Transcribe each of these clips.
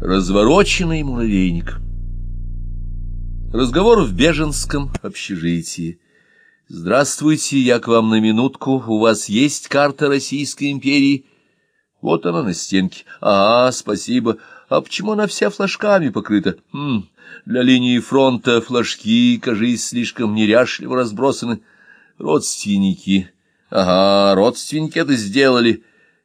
Развороченный муравейник. Разговор в беженском общежитии. «Здравствуйте, я к вам на минутку. У вас есть карта Российской империи?» «Вот она на стенке. А, спасибо. А почему она вся флажками покрыта? Хм, для линии фронта флажки, кажись, слишком неряшливо разбросаны. Родственники. Ага, родственники это сделали.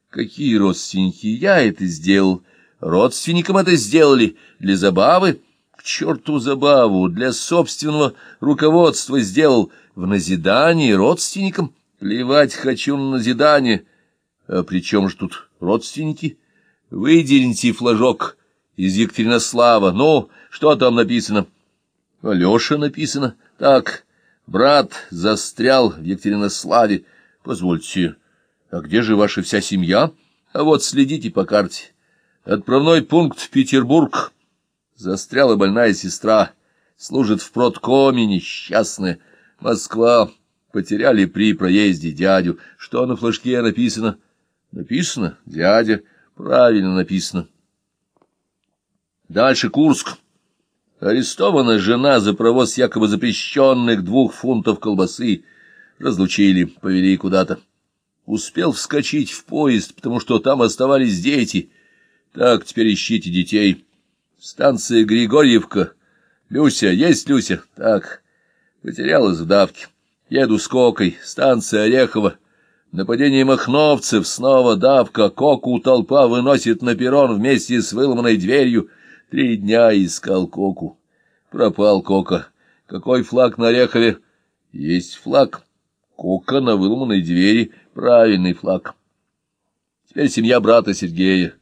Какие родственники? Я это сделал. Родственникам это сделали. Для забавы? К черту забаву. Для собственного руководства сделал. В назидание родственникам? Плевать хочу на назидание. А при чем же тут родственники? Выделите флажок из Екатеринослава. Ну, что там написано? Алеша написано. Так, брат застрял в Екатеринославе. Позвольте, а где же ваша вся семья? А вот следите по карте. Отправной пункт Петербург. Застряла больная сестра. Служит в продкоме несчастная. Москва. Потеряли при проезде дядю. Что на флажке написано? Написано, дядя. Правильно написано. Дальше Курск. Арестована жена за провоз якобы запрещенных двух фунтов колбасы. Разлучили, повели куда-то. Успел вскочить в поезд, потому что там оставались дети. Так, теперь ищите детей. Станция Григорьевка. Люся, есть Люся? Так, потерялась в давке. Еду с Кокой. Станция Орехова. Нападение махновцев, снова давка. Коку толпа выносит на перрон вместе с выломанной дверью. Три дня искал Коку. Пропал Кока. Какой флаг на Орехове? Есть флаг. Кока на выломанной двери. Правильный флаг. Теперь семья брата Сергея.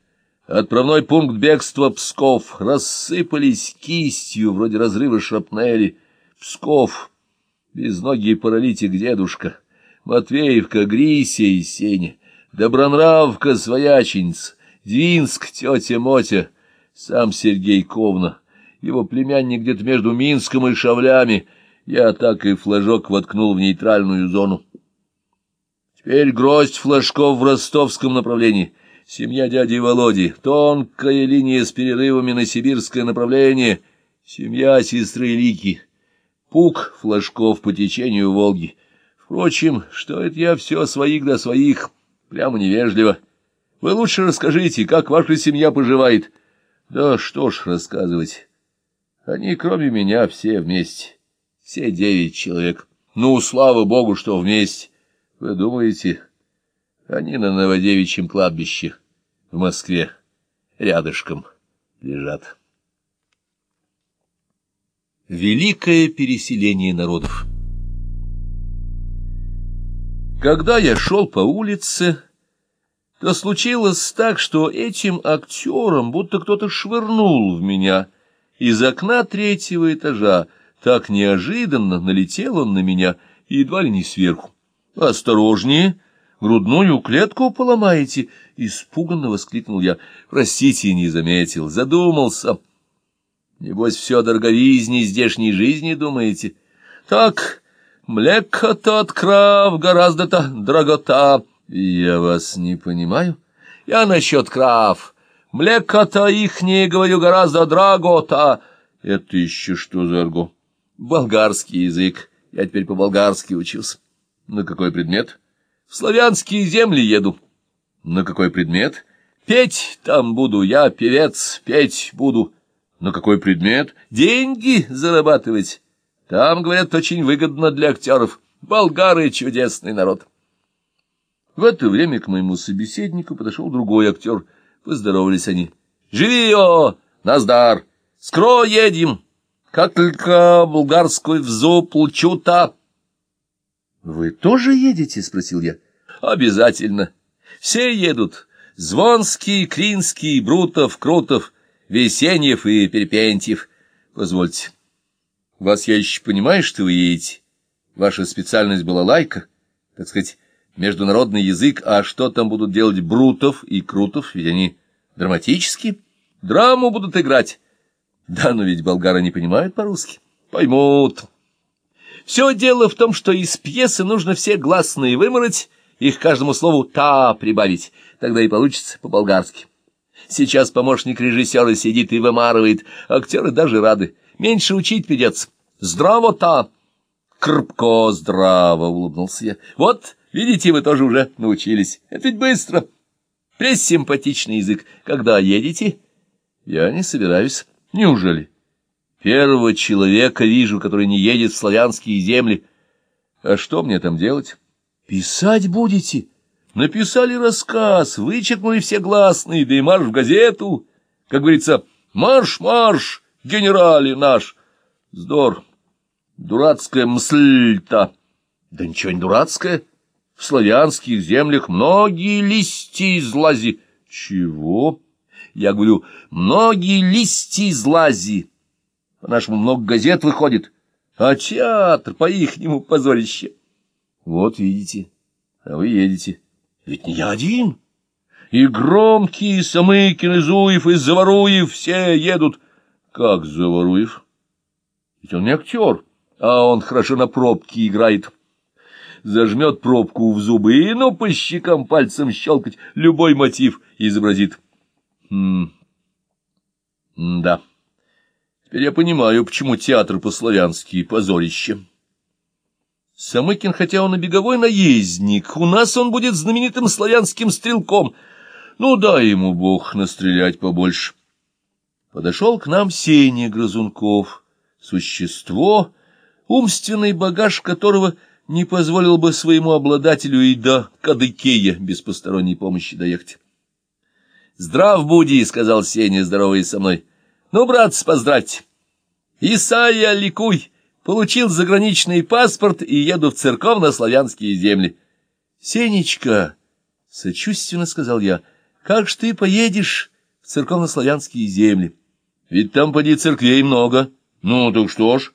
Отправной пункт бегства Псков. Рассыпались кистью, вроде разрыва шрапнели. Псков. Безногий паралитик дедушка. Матвеевка, Грися и Сеня. Добронравка, свояченица. Двинск, тетя Мотя сам Сергей Ковна, его племянник где-то между Минском и Шавлями. Я так и флажок воткнул в нейтральную зону. Теперь гроздь флажков в ростовском направлении. Семья дяди Володи. Тонкая линия с перерывами на сибирское направление. Семья сестры Лики. Пук флажков по течению Волги. Впрочем, что это я все своих да своих, прямо невежливо. Вы лучше расскажите, как ваша семья поживает. Да что ж рассказывать. Они, кроме меня, все вместе. Все девять человек. Ну, слава богу, что вместе. Вы думаете, они на Новодевичьем кладбище в Москве рядышком лежат. Великое переселение народов Когда я шел по улице, то случилось так, что этим актером будто кто-то швырнул в меня из окна третьего этажа. Так неожиданно налетел он на меня, едва ли не сверху. «Осторожнее, грудную клетку поломаете!» — испуганно воскликнул я. «Простите, не заметил, задумался. Небось, все о дороговизне здешней жизни думаете? Так, млеко-то от крав гораздо-то дорогота». Я вас не понимаю. Я насчет крав. Млеко-то ихнее, говорю, гораздо драгота. Это еще что за арго? Болгарский язык. Я теперь по-болгарски учился. На какой предмет? В славянские земли еду. На какой предмет? Петь там буду, я певец, петь буду. На какой предмет? Деньги зарабатывать. Там, говорят, очень выгодно для актеров. Болгары — чудесный народ. В это время к моему собеседнику подошел другой актер. Поздоровались они. «Живи, о! Наздар! Скро едем! Как только булгарскую взу плчу-то!» «Вы тоже едете?» — спросил я. «Обязательно. Все едут. Звонский, Кринский, Брутов, Крутов, Весеньев и Перепентьев. Позвольте, вас я еще понимаю, что вы едете. Ваша специальность была лайка, так сказать, международный язык, а что там будут делать Брутов и Крутов, ведь они драматические, драму будут играть. Да, но ведь болгары не понимают по-русски. Поймут. Все дело в том, что из пьесы нужно все гласные вымороть, их каждому слову «та» прибавить, тогда и получится по-болгарски. Сейчас помощник режиссера сидит и вымарывает. Актеры даже рады. Меньше учить придется. Здраво-то! Крпко здраво, улыбнулся я. Вот, видите, вы тоже уже научились. Это ведь быстро. Пресс-симпатичный язык. Когда едете? Я не собираюсь. Неужели? Первого человека вижу, который не едет в славянские земли. А что мне там делать? Писать будете? Написали рассказ, вычеркнули все гласные, да и марш в газету. Как говорится, марш-марш, генерали наш. Здор. Дурацкая мсль-то. Да ничего не дурацкая. В славянских землях многие листья излази. Чего? Я говорю, многие листья излази. По-нашему много газет выходит, а театр по-ихнему позорище. Вот видите, а вы едете. Ведь не я один. И Громкий, и Самыкин, и Зуев, и Заваруев все едут. Как Заваруев? Ведь он не актер, а он хорошо на пробке играет зажмет пробку в зубы и, ну, по щекам пальцем щелкать, любой мотив изобразит. Хм. Да. Теперь я понимаю, почему театр по-славянски позорище. Самыкин, хотя он и беговой наездник, у нас он будет знаменитым славянским стрелком. Ну, дай ему бог настрелять побольше. Подошел к нам Сеня Грызунков, существо, умственный багаж которого не позволил бы своему обладателю и до Кадыкея без посторонней помощи доехать. — Здрав буди, — сказал Сеня, здороваясь со мной. — Ну, братцы, поздравьте. Исайя, ликуй, получил заграничный паспорт и еду в церковно-славянские земли. — Сенечка, — сочувственно сказал я, — как ж ты поедешь в церковно-славянские земли? Ведь там, поди, церквей много. Ну, так что ж,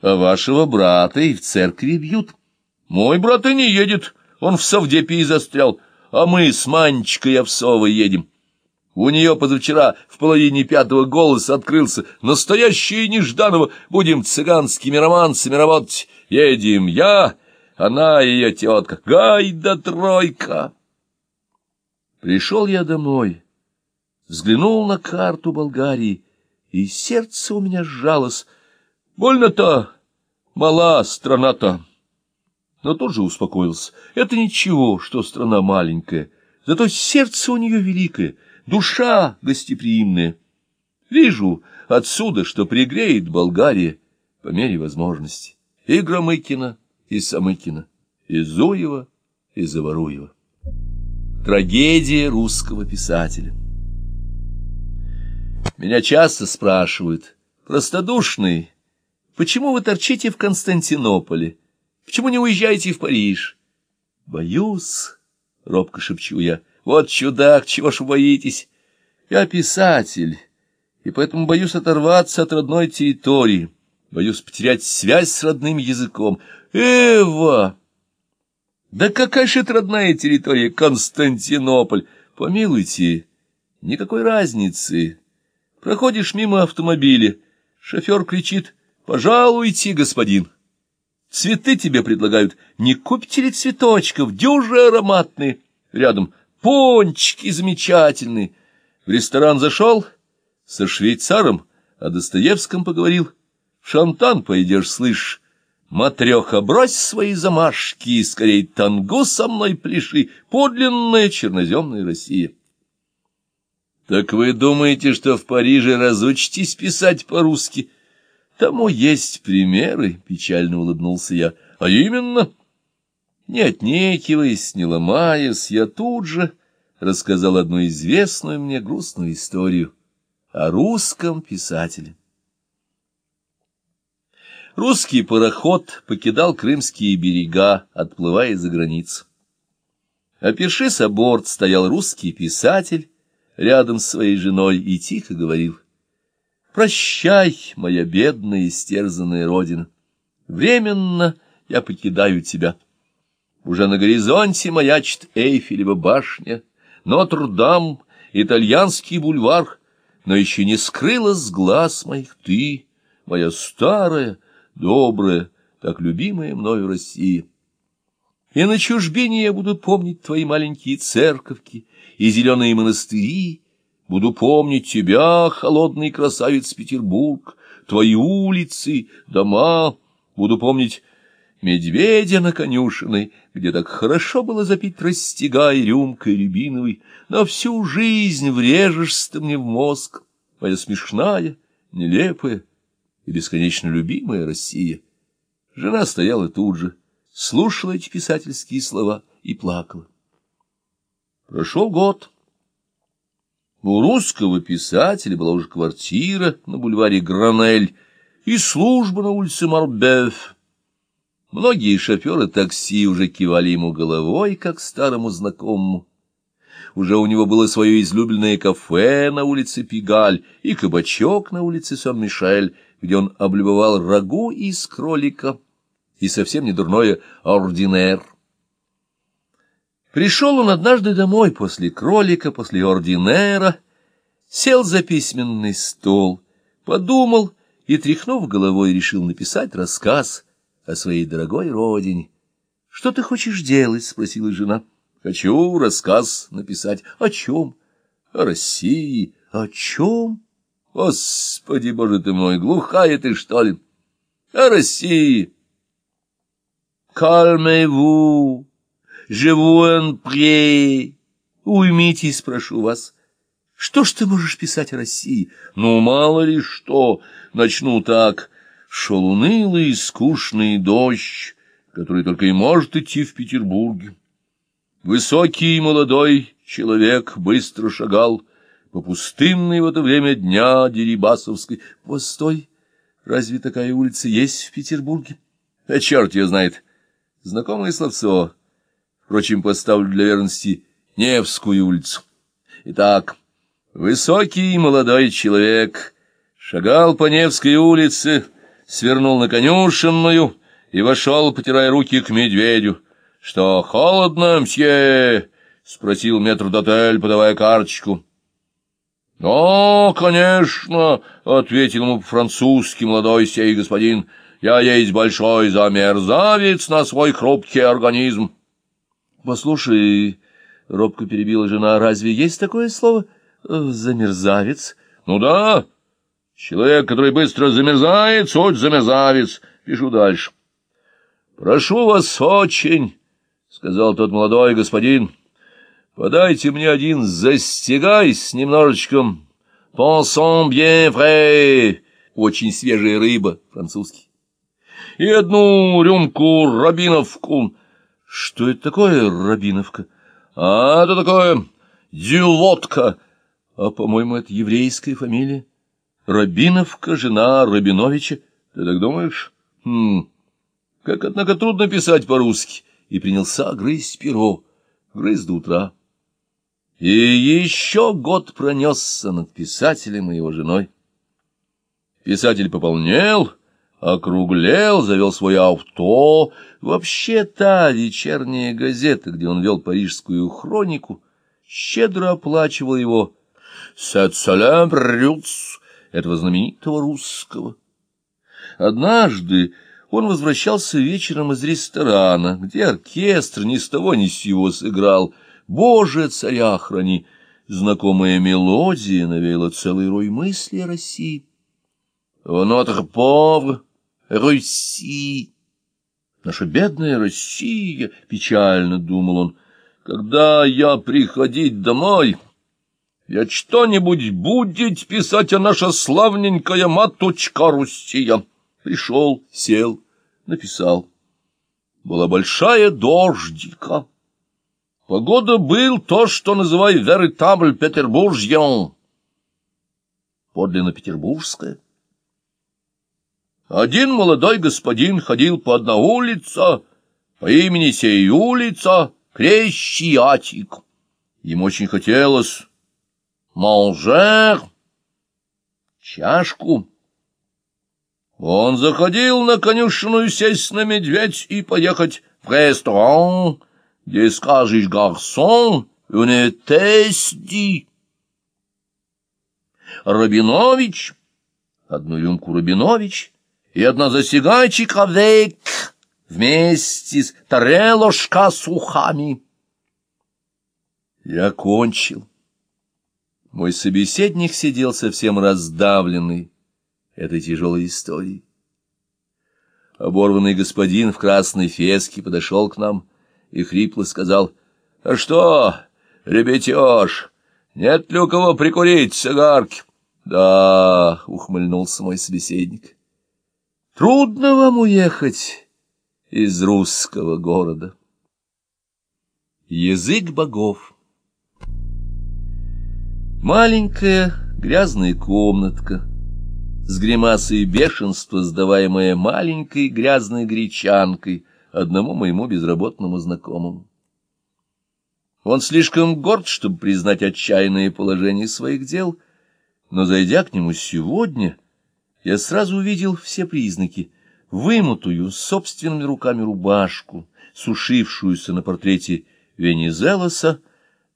а вашего брата и в церкви бьют. — мой брат и не едет, он в Савдепии застрял, а мы с Манечкой Овсовой едем. У нее позавчера в половине пятого голос открылся. Настоящее Нежданова. Будем цыганскими романсами работать. Едем я, она и ее тетка. Гай да тройка! Пришел я домой, взглянул на карту Болгарии, и сердце у меня сжалось. Больно-то, мала страна-то но тут же успокоился. Это ничего, что страна маленькая, зато сердце у нее великое, душа гостеприимная. Вижу отсюда, что пригреет Болгария по мере возможности. И Громыкина, и Самыкина, и Зуева, и Заваруева. Трагедия русского писателя. Меня часто спрашивают, простодушный, почему вы торчите в Константинополе? Почему не уезжаете в Париж? Боюсь, — робко шепчу я. Вот чудак, чего ж боитесь? Я писатель, и поэтому боюсь оторваться от родной территории, боюсь потерять связь с родным языком. Эва! Да какая же это родная территория, Константинополь? Помилуйте, никакой разницы. Проходишь мимо автомобиля, шофер кричит «Пожалуйте, господин!» Цветы тебе предлагают. Не купите ли цветочков? Дюжи ароматные. Рядом пончики замечательные. В ресторан зашел, со швейцаром о Достоевском поговорил. Шантан пойдешь, слышь. Матреха, брось свои замашки и скорей тангу со мной пляши. Подлинная черноземная Россия. Так вы думаете, что в Париже разучитесь писать по-русски? — Тому есть примеры, — печально улыбнулся я. — А именно? Не отнекиваясь, не ломаясь, я тут же рассказал одну известную мне грустную историю о русском писателе. Русский пароход покидал крымские берега, отплывая за границу. Опершись о борт, стоял русский писатель рядом с своей женой и тихо говорил — Прощай, моя бедная истерзанная родина. Временно я покидаю тебя. Уже на горизонте маячит Эйфелева башня, Нотр-Дам, итальянский бульвар, но еще не скрыла с глаз моих ты, моя старая, добрая, так любимая мною Россия. И на чужбине я буду помнить твои маленькие церковки и зеленые монастыри, Буду помнить тебя, холодный красавец Петербург, твои улицы, дома. Буду помнить медведя на конюшиной, где так хорошо было запить растягай рюмкой рябиновой. На всю жизнь врежешься ты мне в мозг, моя смешная, нелепая и бесконечно любимая Россия. Жена стояла тут же, слушала эти писательские слова и плакала. Прошел год. У русского писателя была уже квартира на бульваре Гранель и служба на улице Марбеф. Многие шоферы такси уже кивали ему головой, как старому знакомому. Уже у него было свое излюбленное кафе на улице Пигаль и кабачок на улице Сан-Мишель, где он облюбовал рагу из кролика и совсем не дурное ординер. Пришел он однажды домой после кролика, после ординера, сел за письменный стол, подумал и, тряхнув головой, решил написать рассказ о своей дорогой родине. — Что ты хочешь делать? — спросила жена. — Хочу рассказ написать. — О чем? — О России. — О чем? — Господи, боже ты мой, глухая ты, что ли? — О России. — Кальмez-vous. Живуэн пре. Уймитесь, прошу вас. Что ж ты можешь писать о России? Ну, мало ли что. Начну так. Шел унылый и скучный дождь, который только и может идти в Петербурге. Высокий и молодой человек быстро шагал по пустынной в это время дня Дерибасовской. Постой, разве такая улица есть в Петербурге? А черт ее знает. Знакомое словцо. Впрочем, поставлю для верности Невскую улицу. Итак, высокий молодой человек шагал по Невской улице, свернул на конюшенную и вошел, потирая руки к медведю. — Что, холодно, мсье? — спросил метрдотель, подавая карточку. — «Ну, конечно», — ответил ему по-французски молодой сей господин, — «я есть большой замерзавец на свой хрупкий организм». Послушай, — робко перебила жена, — разве есть такое слово «замерзавец»? Ну да, человек, который быстро замерзает, суть замерзавец. Пишу дальше. Прошу вас очень, — сказал тот молодой господин, — подайте мне один застегай с немножечко «Pensons bien frais», очень свежая рыба, французский, и одну рюмку рабиновку, что это такое, Рабиновка? А, это такое Дювотка. А, по-моему, это еврейская фамилия. Рабиновка, жена Рабиновича. Ты так думаешь? Хм, как, однако, трудно писать по-русски. И принялся грызть перо. Грыз до утра. И еще год пронесся над писателем и его женой. Писатель пополнел округлел, завел свое авто. Вообще та вечерняя газета, где он вел парижскую хронику, щедро оплачивала его «Сет брюц» этого знаменитого русского. Однажды он возвращался вечером из ресторана, где оркестр ни с того ни с сего сыграл «Боже, царя храни!» Знакомая мелодия навеяла целый рой мыслей о России. «Notre pauvre Руси. Наша бедная Россия, — печально думал он, — когда я приходить домой, я что-нибудь будет писать о наша славненькая матушка Руссия. Пришел, сел, написал. Была большая дождика. Погода был то, что называют «веритабль петербуржьен», подлинно петербургская. Один молодой господин ходил по одна улица, по имени сей улица Крещиатик. Ему очень хотелось манжер, чашку. Он заходил на конюшенную сесть на медведь и поехать в ресторан, где скажешь гарсон, une тести. Рабинович, одну рюмку Рабинович — и одна засигайчик авек вместе с тарелошка с ухами. Я кончил. Мой собеседник сидел совсем раздавленный этой тяжелой историей. Оборванный господин в красной феске подошел к нам и хрипло сказал, — А что, ребятеж, нет ли у кого прикурить цигарки? — Да, — ухмыльнулся мой собеседник. — Трудно вам уехать из русского города. Язык богов Маленькая грязная комнатка с гримасой бешенства, сдаваемая маленькой грязной гречанкой одному моему безработному знакомому. Он слишком горд, чтобы признать отчаянное положение своих дел, но, зайдя к нему сегодня, я сразу увидел все признаки — вымутую собственными руками рубашку, сушившуюся на портрете Венезелоса,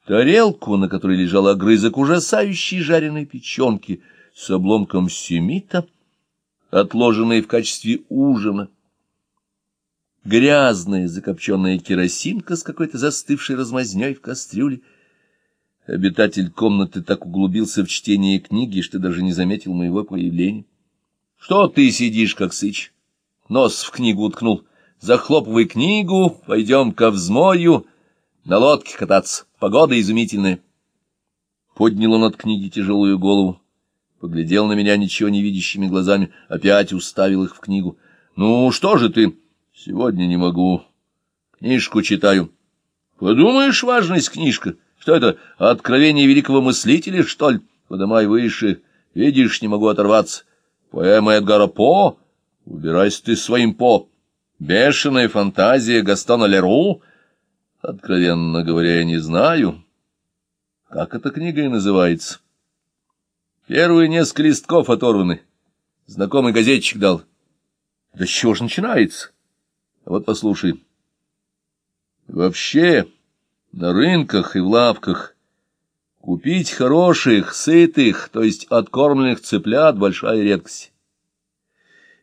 тарелку, на которой лежал огрызок ужасающей жареной печенки с обломком семита, отложенной в качестве ужина, грязная закопченная керосинка с какой-то застывшей размазней в кастрюле. Обитатель комнаты так углубился в чтение книги, что даже не заметил моего появления. — Что ты сидишь, как сыч? Нос в книгу уткнул. Захлопывай книгу, пойдем ко взмою, на лодке кататься. Погода изумительная. Поднял он от книги тяжелую голову, поглядел на меня ничего не видящими глазами, опять уставил их в книгу. — Ну, что же ты? — Сегодня не могу. Книжку читаю. — Подумаешь, важность книжка. Что это, откровение великого мыслителя, что ли? Подымай выше. Видишь, не могу оторваться. Поэма Эдгара По? Убирайся ты своим По. Бешеная фантазия Гастона Леру? Откровенно говоря, я не знаю, как эта книга и называется. Первые несколько листков оторваны. Знакомый газетчик дал. Да с чего же начинается? Вот послушай. Вообще, на рынках и в лавках купить хороших, сытых, то есть откормленных цыплят — большая редкость.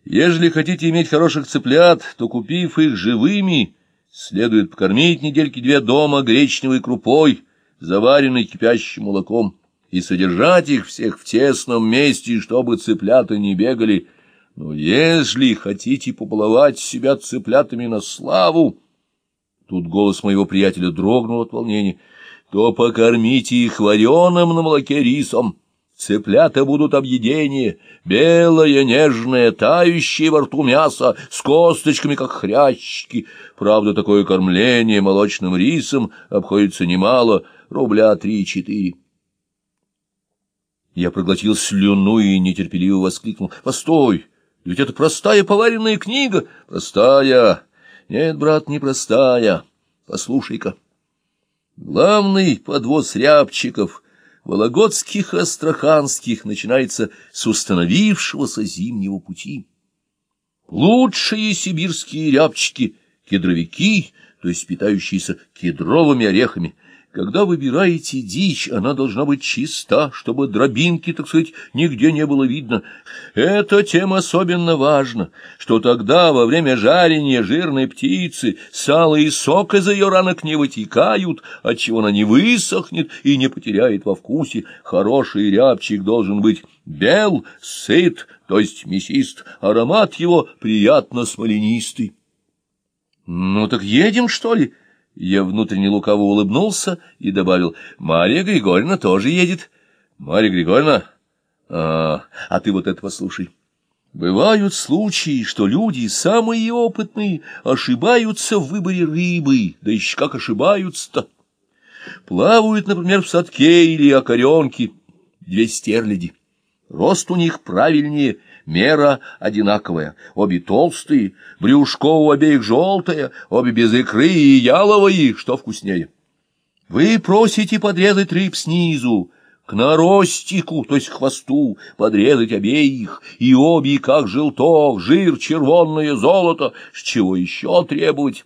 Ежели хотите иметь хороших цыплят, то, купив их живыми, следует покормить недельки две дома гречневой крупой, заваренной кипящим молоком, и содержать их всех в тесном месте, чтобы цыплята не бегали. Но если хотите побаловать себя цыплятами на славу, тут голос моего приятеля дрогнул от волнения, то покормите их вареным на молоке рисом, Цыплята будут объедение, белое, нежное, тающее во рту мясо, с косточками, как хрящики. Правда, такое кормление молочным рисом обходится немало, рубля три-четыре. Я проглотил слюну и нетерпеливо воскликнул. — Постой! Ведь это простая поваренная книга. — Простая? Нет, брат, не простая. Послушай-ка. Главный подвоз рябчиков — Вологодских и Астраханских начинается с установившегося зимнего пути. Лучшие сибирские рябчики — кедровики, то есть питающиеся кедровыми орехами — когда выбираете дичь, она должна быть чиста, чтобы дробинки, так сказать, нигде не было видно. Это тем особенно важно, что тогда во время жарения жирной птицы сало и сок из ее ранок не вытекают, отчего она не высохнет и не потеряет во вкусе. Хороший рябчик должен быть бел, сыт, то есть мясист, аромат его приятно смоленистый. — Ну так едем, что ли? — я внутренне лукаво улыбнулся и добавил, «Марья Григорьевна тоже едет». «Марья Григорьевна? А, а ты вот это послушай». Бывают случаи, что люди, самые опытные, ошибаются в выборе рыбы, да еще как ошибаются-то. Плавают, например, в садке или окоренке две стерляди. Рост у них правильнее, мера одинаковая. Обе толстые, брюшко у обеих желтое, обе без икры и яловые, что вкуснее. Вы просите подрезать рыб снизу, к наростику, то есть к хвосту, подрезать обеих, и обе, как желток, жир, червонное золото, с чего еще требовать?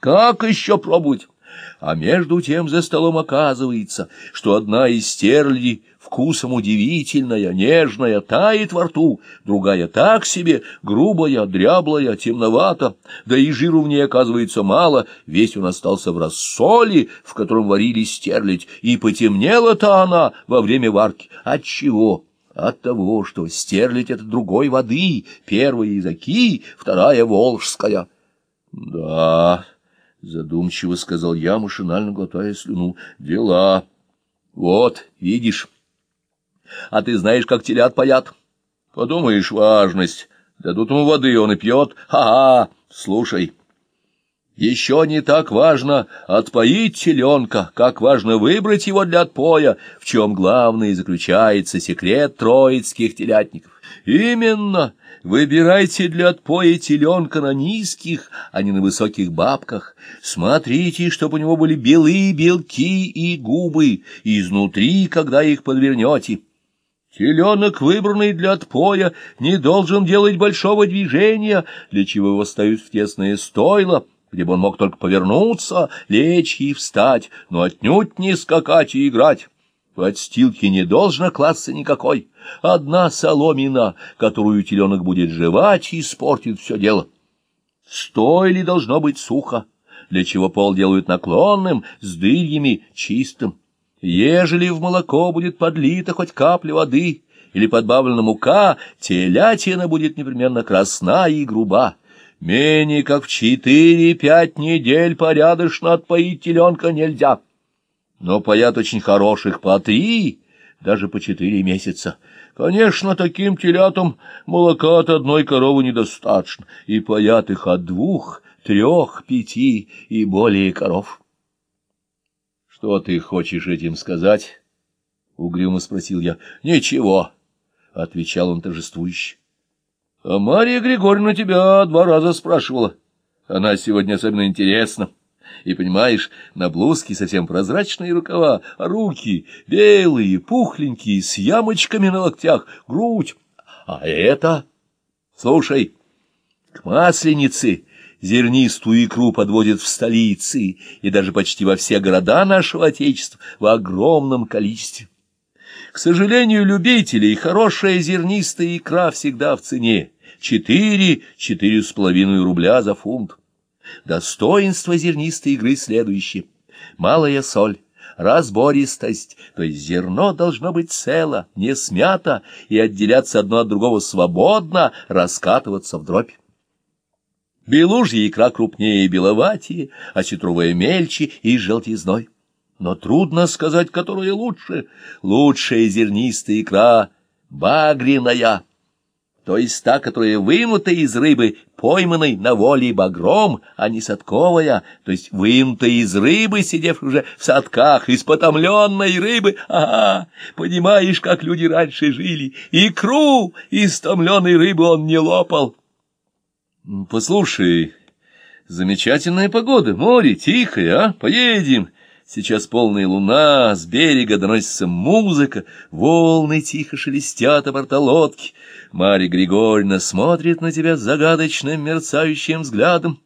Как еще пробовать? А между тем за столом оказывается, что одна из стерлядей вкусом удивительная, нежная, тает во рту, другая так себе, грубая, дряблая, темновата, да и жиру в ней оказывается мало, весь он остался в рассоле, в котором варили стерлядь, и потемнела-то она во время варки. Отчего? От того, что стерлядь — это другой воды, первая из Оки, вторая — Волжская. — Да, — задумчиво сказал я, машинально глотая слюну, — дела. Вот, видишь. А ты знаешь, как телят паят? Подумаешь, важность. Дадут ему воды, он и пьет. Ха-ха, слушай. Еще не так важно отпоить теленка, как важно выбрать его для отпоя, в чем главный заключается секрет троицких телятников. Именно, выбирайте для отпоя теленка на низких, а не на высоких бабках. Смотрите, чтобы у него были белые белки и губы, изнутри, когда их подвернете. Теленок, выбранный для отпоя, не должен делать большого движения, для чего его ставят в тесное стойло, где бы он мог только повернуться, лечь и встать, но отнюдь не скакать и играть. Подстилки не должно класться никакой. Одна соломина, которую теленок будет жевать, испортит все дело. Стоили должно быть сухо, для чего пол делают наклонным, с дырьями, чистым. Ежели в молоко будет подлита хоть капля воды или подбавлена мука, телятина будет непременно красна и груба. Менее как в четыре-пять недель порядочно отпоить теленка нельзя. Но поят очень хороших по три, даже по четыре месяца. Конечно, таким телятам молока от одной коровы недостаточно, и поят их от двух, трех, пяти и более коров. — Что ты хочешь этим сказать? — угрюмо спросил я. — Ничего, — отвечал он торжествующе. А Мария Григорьевна тебя два раза спрашивала. Она сегодня особенно интересна. И, понимаешь, на блузке совсем прозрачные рукава, а руки белые, пухленькие, с ямочками на локтях, грудь. А это... Слушай, к масленице зернистую икру подводят в столицы и даже почти во все города нашего Отечества в огромном количестве. К сожалению, любителей хорошая зернистая икра всегда в цене четыре, четыре с половиной рубля за фунт. Достоинство зернистой игры следующее. Малая соль, разбористость, то есть зерно должно быть цело, не смято и отделяться одно от другого свободно, раскатываться в дробь. Белужья икра крупнее и беловатее, а сетровая мельче и желтизной. Но трудно сказать, которая лучше. Лучшая зернистая икра — багряная то есть та, которая вынута из рыбы, пойманной на воле багром, а не садковая, то есть вынута из рыбы, сидевшей уже в садках, из потомленной рыбы. Ага, понимаешь, как люди раньше жили. Икру из томленой рыбы он не лопал. Послушай, замечательная погода, море тихое, а? Поедем. Сейчас полная луна, с берега доносится музыка, волны тихо шелестят о борта лодки. Марья Григорьевна смотрит на тебя загадочным мерцающим взглядом.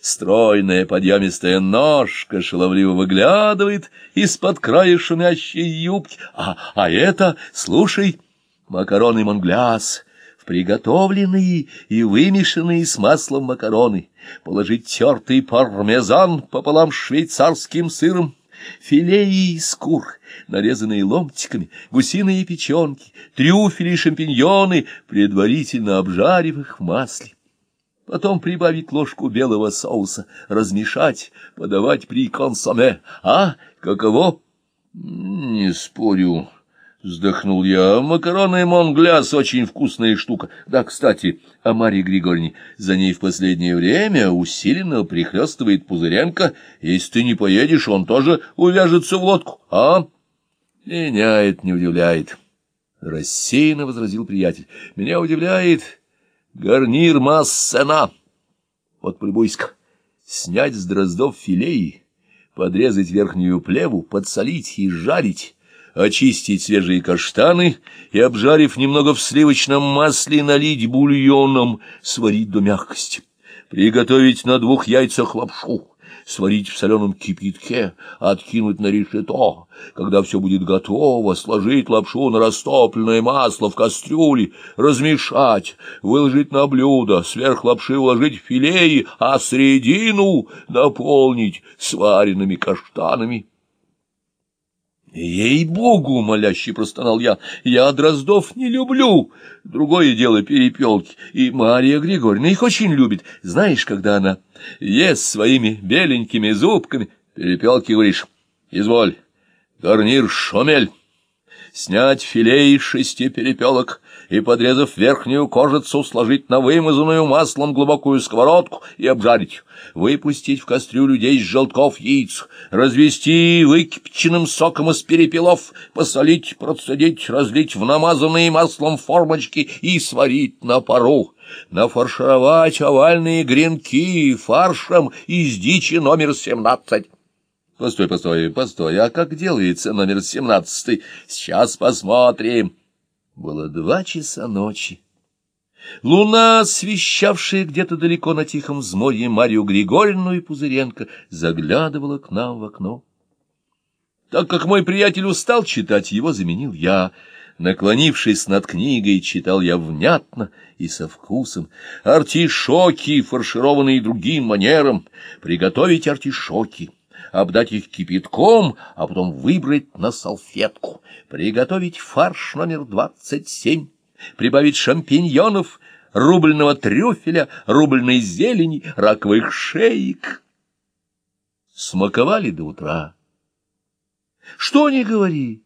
Стройная подъемистая ножка шаловливо выглядывает из-под края шумящей юбки. А, а это, слушай, макароны монгляс — приготовленные и вымешанные с маслом макароны, положить тертый пармезан пополам швейцарским сыром, филе из кур, нарезанные ломтиками, гусиные печенки, трюфели и шампиньоны, предварительно обжарив их в масле. Потом прибавить ложку белого соуса, размешать, подавать при консоме. А, каково? Не спорю, Вздохнул я. Макароны Монгляс очень вкусная штука. Да, кстати, о Марии Григорьевне. За ней в последнее время усиленно прихлестывает Пузыренко. Если ты не поедешь, он тоже увяжется в лодку. А? Меня не удивляет. Рассеянно возразил приятель. Меня удивляет гарнир Массена. Вот полюбуйся Снять с дроздов филеи, подрезать верхнюю плеву, подсолить и жарить очистить свежие каштаны и, обжарив немного в сливочном масле, налить бульоном, сварить до мягкости. Приготовить на двух яйцах лапшу, сварить в соленом кипятке, откинуть на решето. Когда все будет готово, сложить лапшу на растопленное масло в кастрюле, размешать, выложить на блюдо, сверх лапши уложить филеи, а середину наполнить сваренными каштанами. «Ей-богу!» — моляще простонал я. «Я Дроздов не люблю. Другое дело перепелки. И Мария Григорьевна их очень любит. Знаешь, когда она ест своими беленькими зубками, перепелки говоришь, изволь, гарнир шомель» снять филе из шести перепелок и, подрезав верхнюю кожицу, сложить на вымазанную маслом глубокую сковородку и обжарить, выпустить в кастрюлю десять желтков яиц, развести выкипченным соком из перепелов, посолить, процедить, разлить в намазанные маслом формочки и сварить на пару нафаршировать овальные гренки фаршем из дичи номер семнадцать. Постой, постой, постой, а как делается номер семнадцатый? Сейчас посмотрим. Было два часа ночи. Луна, освещавшая где-то далеко на тихом взморье Марию Григорьевну и Пузыренко, заглядывала к нам в окно. Так как мой приятель устал читать, его заменил я. Наклонившись над книгой, читал я внятно и со вкусом. Артишоки, фаршированные другим манером. Приготовить артишоки обдать их кипятком, а потом выбрать на салфетку, приготовить фарш номер двадцать семь, прибавить шампиньонов, рубленого трюфеля, рубленой зелени, раковых шеек. Смаковали до утра. Что ни говори,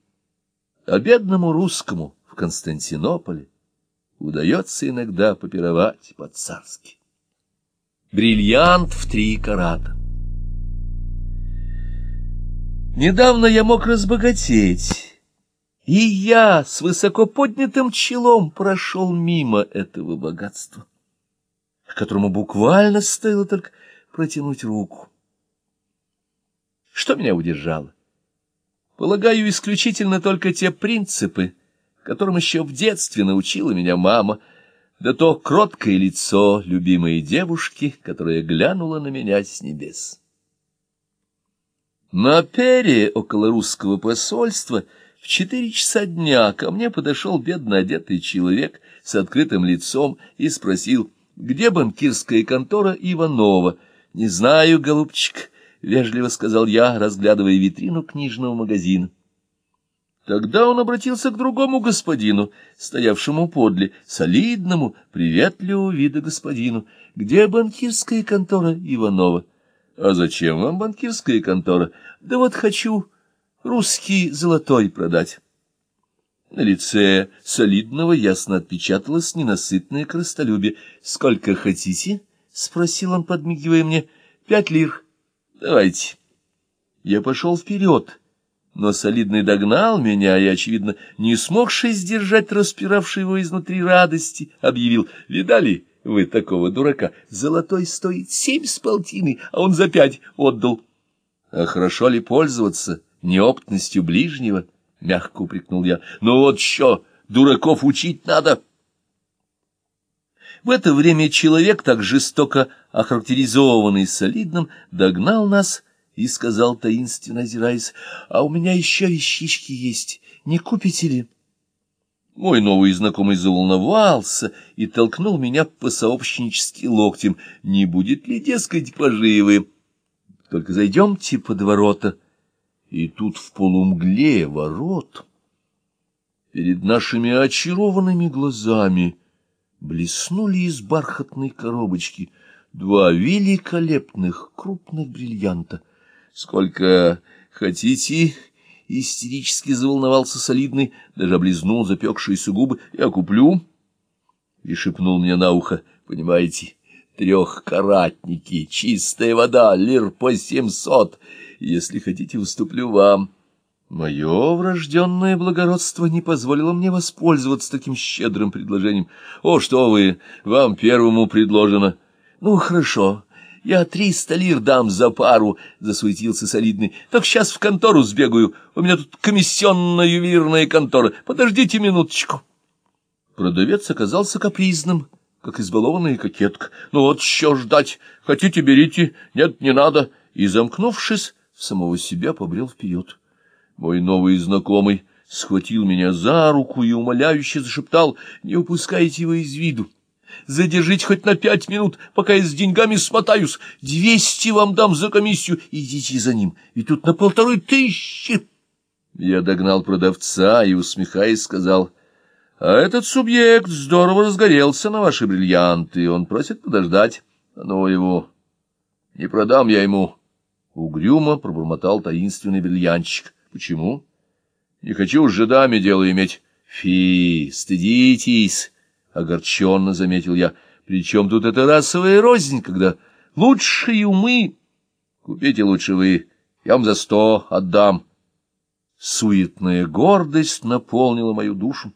а бедному русскому в Константинополе удается иногда попировать по-царски. Бриллиант в три карата. Недавно я мог разбогатеть, и я с высоко поднятым челом прошел мимо этого богатства, которому буквально стоило только протянуть руку. Что меня удержало? Полагаю, исключительно только те принципы, которым еще в детстве научила меня мама, да то кроткое лицо любимой девушки, которая глянула на меня с небес. На пере около русского посольства в четыре часа дня ко мне подошел бедно одетый человек с открытым лицом и спросил, где банкирская контора Иванова. «Не знаю, голубчик», — вежливо сказал я, разглядывая витрину книжного магазина. Тогда он обратился к другому господину, стоявшему подле, солидному, приветливого вида господину. «Где банкирская контора Иванова?» А зачем вам банкирская контора? Да вот хочу русский золотой продать. На лице солидного ясно отпечаталось ненасытное крыстолюбие. «Сколько хотите?» — спросил он, подмигивая мне. «Пять лир. Давайте». Я пошел вперед, но солидный догнал меня и, очевидно, не смогший сдержать распиравшей его изнутри радости, объявил «Видали?» Вы такого дурака. Золотой стоит семь с полтины, а он за пять отдал. А хорошо ли пользоваться неопытностью ближнего? Мягко упрекнул я. Ну вот что, дураков учить надо. В это время человек, так жестоко охарактеризованный солидным, догнал нас и сказал, таинственно озираясь, «А у меня еще вещички есть, не купите ли?» Мой новый знакомый заволновался и толкнул меня по-сообщнически локтем. Не будет ли, дескать, поживы? Только зайдемте под ворота. И тут в полумгле ворот перед нашими очарованными глазами блеснули из бархатной коробочки два великолепных крупных бриллианта. Сколько хотите, — истерически заволновался солидный, даже облизнул запекшиеся губы. — Я куплю. И шепнул мне на ухо, понимаете, трехкаратники, чистая вода, лир по семьсот. Если хотите, уступлю вам. Мое врожденное благородство не позволило мне воспользоваться таким щедрым предложением. — О, что вы, вам первому предложено. — Ну, хорошо. Я триста лир дам за пару, — засуетился солидный. — Так сейчас в контору сбегаю. У меня тут комиссионная ювелирная контора. Подождите минуточку. Продавец оказался капризным, как избалованная кокетка. — Ну вот что ждать? Хотите, берите. Нет, не надо. и, замкнувшись, самого себя побрел вперед. Мой новый знакомый схватил меня за руку и умоляюще зашептал, «Не упускайте его из виду. Задержите хоть на пять минут, пока я с деньгами смотаюсь. Двести вам дам за комиссию. Идите за ним, ведь тут на полторы тысячи». Я догнал продавца и, усмехаясь, сказал, «А этот субъект здорово разгорелся на ваши бриллианты, он просит подождать. Ну его, не продам я ему». Угрюмо пробормотал таинственный бриллиантчик. «Почему?» «Не хочу с жидами дело иметь». «Фи, стыдитесь!» — огорченно заметил я. «Причем тут эта расовая рознь, когда лучшие умы...» «Купите лучше вы, я вам за сто отдам». Суетная гордость наполнила мою душу.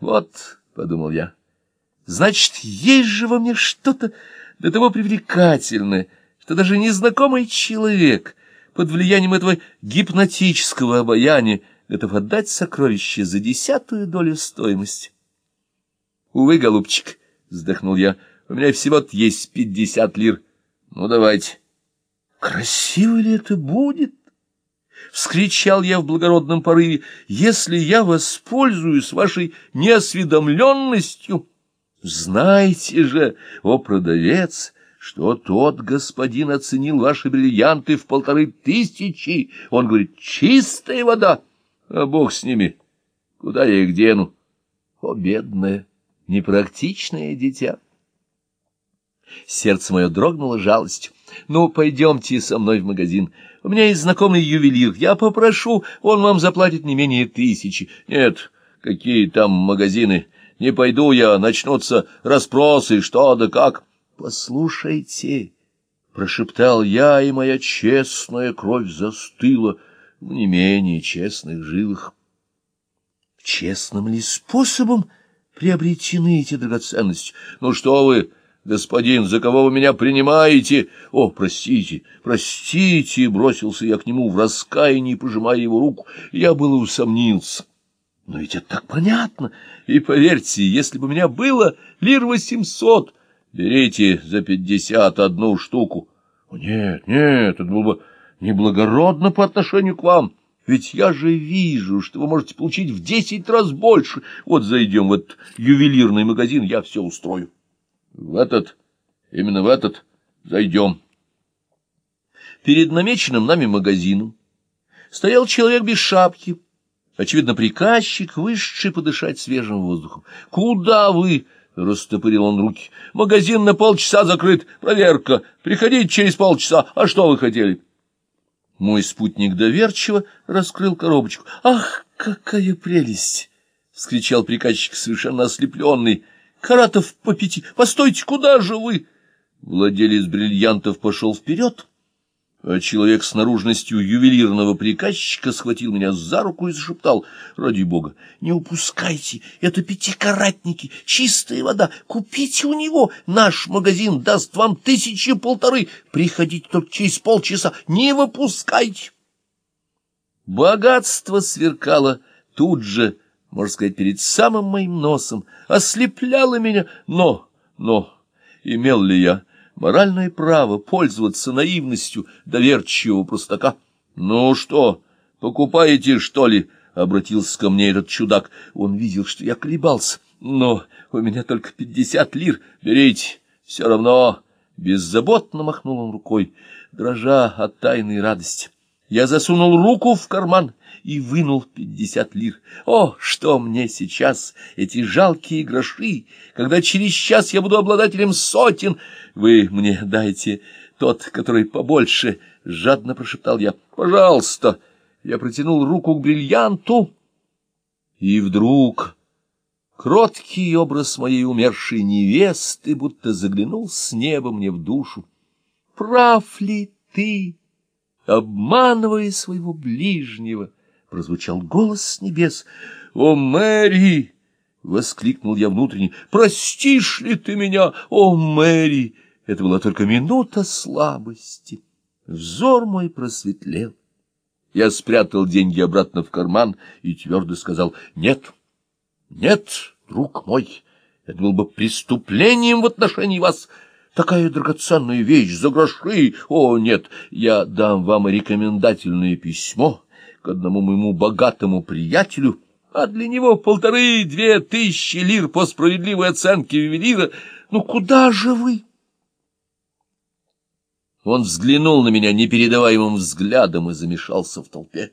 «Вот», — подумал я, — «значит, есть же во мне что-то до того привлекательное, что даже незнакомый человек под влиянием этого гипнотического обаяния готов отдать сокровище за десятую долю стоимости. «Увы, голубчик», — вздохнул я, — «у меня всего-то есть пятьдесят лир. Ну, давайте». «Красиво ли это будет?» — вскричал я в благородном порыве. «Если я воспользуюсь вашей неосведомленностью...» «Знаете же, о продавец, что тот господин оценил ваши бриллианты в полторы тысячи. Он говорит, чистая вода. А бог с ними. Куда я их дену? О, бедное, непрактичное дитя. Сердце мое дрогнуло жалостью. Ну, пойдемте со мной в магазин. У меня есть знакомый ювелир. Я попрошу, он вам заплатит не менее тысячи. Нет, какие там магазины? Не пойду я, начнутся расспросы, что да как. «Послушайте!» — прошептал я, и моя честная кровь застыла в не менее честных жилах. Честным ли способом приобретены эти драгоценности? Ну что вы, господин, за кого вы меня принимаете? О, простите, простите, бросился я к нему в раскаянии, пожимая его руку. Я было усомнился. Но ведь это так понятно. И поверьте, если бы у меня было лир восемьсот, Берите за пятьдесят одну штуку. Нет, нет, это было бы неблагородно по отношению к вам. Ведь я же вижу, что вы можете получить в десять раз больше. Вот зайдем в этот ювелирный магазин, я все устрою. В этот, именно в этот зайдем. Перед намеченным нами магазином стоял человек без шапки, очевидно, приказчик, вышедший подышать свежим воздухом. «Куда вы?» — растопырил он руки. — Магазин на полчаса закрыт. Проверка. Приходите через полчаса. А что вы хотели? Мой спутник доверчиво раскрыл коробочку. — Ах, какая прелесть! — вскричал приказчик, совершенно ослепленный. — Каратов по пяти. Постойте, куда же вы? Владелец бриллиантов пошел вперед. — человек с наружностью ювелирного приказчика схватил меня за руку и зашептал, «Ради бога, не упускайте, это пятикаратники, чистая вода, купите у него, наш магазин даст вам тысячи полторы, приходите только через полчаса, не выпускайте». Богатство сверкало тут же, можно сказать, перед самым моим носом, ослепляло меня, но, но, имел ли я моральное право пользоваться наивностью доверчивого простака. — Ну что, покупаете, что ли? — обратился ко мне этот чудак. Он видел, что я колебался. — Но у меня только пятьдесят лир. Берите, все равно. Беззаботно махнул он рукой, дрожа от тайной радости. Я засунул руку в карман и вынул пятьдесят лир. О, что мне сейчас эти жалкие гроши, когда через час я буду обладателем сотен. Вы мне дайте тот, который побольше, — жадно прошептал я. Пожалуйста. Я протянул руку к бриллианту, и вдруг... Кроткий образ моей умершей невесты будто заглянул с неба мне в душу. Прав ли ты, обманывая своего ближнего? прозвучал голос с небес. «О, Мэри!» — воскликнул я внутренне. «Простишь ли ты меня, о, Мэри?» Это была только минута слабости. Взор мой просветлел. Я спрятал деньги обратно в карман и твердо сказал «Нет, нет, друг мой, это было бы преступлением в отношении вас. Такая драгоценная вещь за гроши! О, нет, я дам вам рекомендательное письмо к одному моему богатому приятелю, а для него полторы-две тысячи лир по справедливой оценке ювелира. Ну, куда же вы? Он взглянул на меня непередаваемым взглядом и замешался в толпе.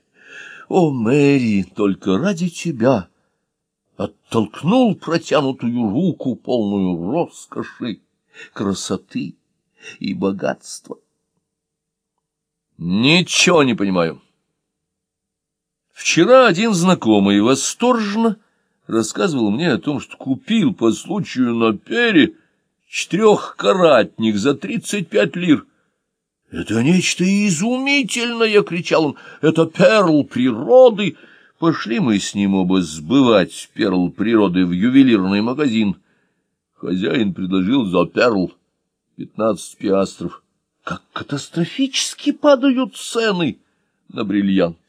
«О, Мэри, только ради тебя!» Оттолкнул протянутую руку, полную роскоши, красоты и богатства. Ничего не понимаю. Вчера один знакомый восторженно рассказывал мне о том, что купил по случаю на пере четырехкаратник за тридцать пять лир. «Это нечто изумительное!» — кричал он. «Это перл природы!» Пошли мы с ним оба сбывать перл природы в ювелирный магазин. Хозяин предложил за перл пятнадцать пиастров. Как катастрофически падают цены на бриллиант!